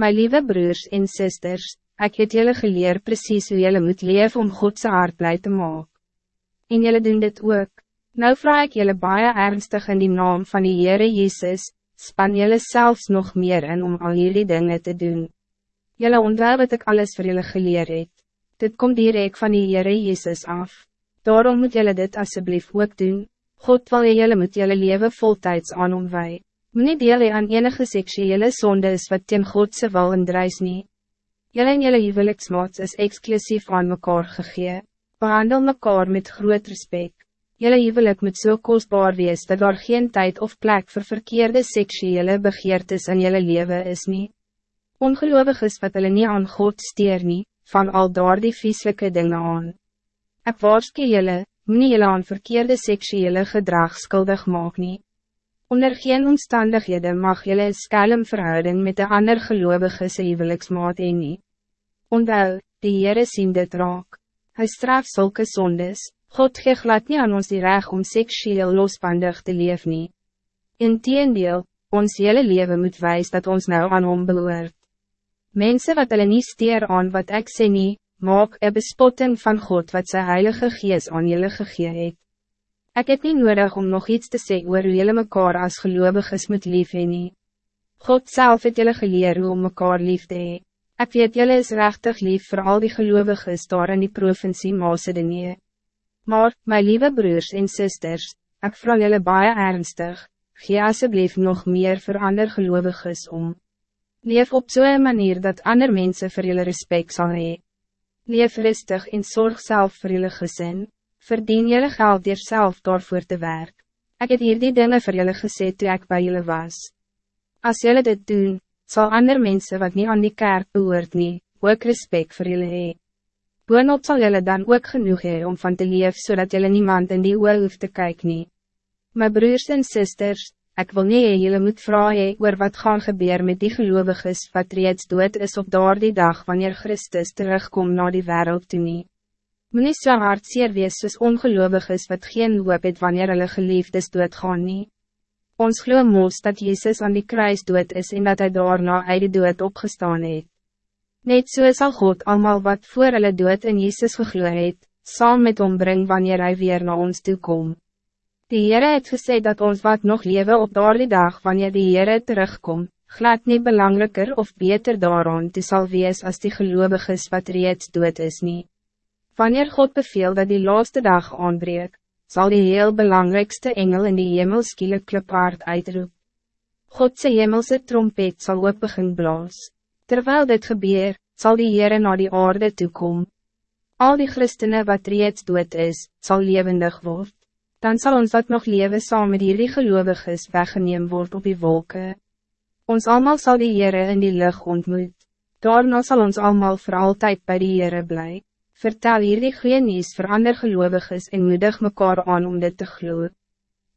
My lieve broers en zusters, ik het jullie geleer precies hoe jullie moet leven om Godse hart blij te maken. En jullie doen dit ook. Nou vraag ik jullie baie ernstig in die naam van die Heere Jezus, span jullie zelfs nog meer in om al jullie dingen te doen. Jullie onthou wat ik alles voor jullie geleerd het. Dit komt direct van die Heere Jezus af. Daarom moet jullie dit alsjeblieft ook doen. God wil jullie moet jullie leven voltijds aan omwij. Meneer deel aan enige seksuele zonde is wat teen Godse wil en druis nie. Jylle en jylle huweliksmaats is exclusief aan mekaar gegee. Behandel mekaar met groot respect. Jylle huwelik moet so kostbaar wees dat daar geen tijd of plek voor verkeerde seksuele begeertes in jylle leven is nie. Ongelovig is wat hulle nie aan God steer nie, van al daar die vieslijke dingen aan. Ek waarske jylle, moet jylle aan verkeerde seksuele gedrag skuldig maak nie. Onder geen omstandighede mag jullie een skelm verhouding met de ander gelovige se huweliksmaat en nie. Onwel, die Heere sien dit raak. Hy straf zulke zondes. God gee glad nie aan ons die reg om seksueel losbandig te leef nie. Inteendeel, ons hele leven moet wijs dat ons nou aan hom behoort. Mensen wat hulle nie steer aan wat ik sê nie, maak een bespotting van God wat zijn heilige gees aan jullie gegee het. Ik heb niet nodig om nog iets te zeggen oor hoe jullie mekaar als gelovig is moet lief nie. God zelf het jullie geleer hoe om mekaar lief te hee. Ek weet jullie is rechtig lief voor al die gelovig is daar in die provincie Macedonië. Maar, mijn lieve broers en zusters, ik vraag jullie baie ernstig, gee asseblief nog meer voor ander gelovig is om. Leef op zo'n manier dat ander mensen voor jullie respect zal hee. Leef rustig en zorg zelf voor jullie gezin verdien jullie geld hier zelf daarvoor te werk. Ik heb hier die dingen voor jullie gezet toen ik bij jullie was. Als jullie dit doen, zal andere mensen wat niet aan die kerk behoort nie, ook respect voor jullie hee. Boonop zal jullie dan ook genoeg hee om van te leef, zodat jullie niemand in die oor hoeft te kijken nie. My broers en sisters, ik wil nie jullie moet vragen oor wat gaan gebeuren met die gelovigen wat reeds dood is op daar die dag wanneer Christus terugkomt naar die wereld toe nie. Meneer so hartseer wees soos ongelovig is wat geen hoop het wanneer hulle geliefdes doodgaan nie. Ons glo mos dat Jezus aan die kruis dood is en dat hij daarna uit die dood opgestaan het. Net so sal God allemaal wat voor hulle dood in Jezus geglo het, saam met ombring wanneer hij weer naar ons toe kom. Die Heere het gesê dat ons wat nog leven op daardie dag wanneer die Heere terugkom, glad niet belangrijker of beter daaraan te sal wees as die geloviges wat reeds dood is niet. Wanneer God beveelt dat die laatste dag aanbreek, zal die heel belangrijkste engel in die hemel skielik klipaard uitroep. Godse hemelse trompet zal ook begin blaas. Terwijl dit gebeur, zal die Heere naar die aarde toekom. Al die christenen wat reeds dood is, zal levendig worden. Dan zal ons wat nog leven saam met die gelovig is weggeneem word op die wolken. Ons allemaal zal die Heere in die lucht ontmoet. Daarna zal ons allemaal voor altijd bij die Heere blijven. Vertel hierdie goeie nieuws vir ander geloviges en moedig mekaar aan om dit te gloeien.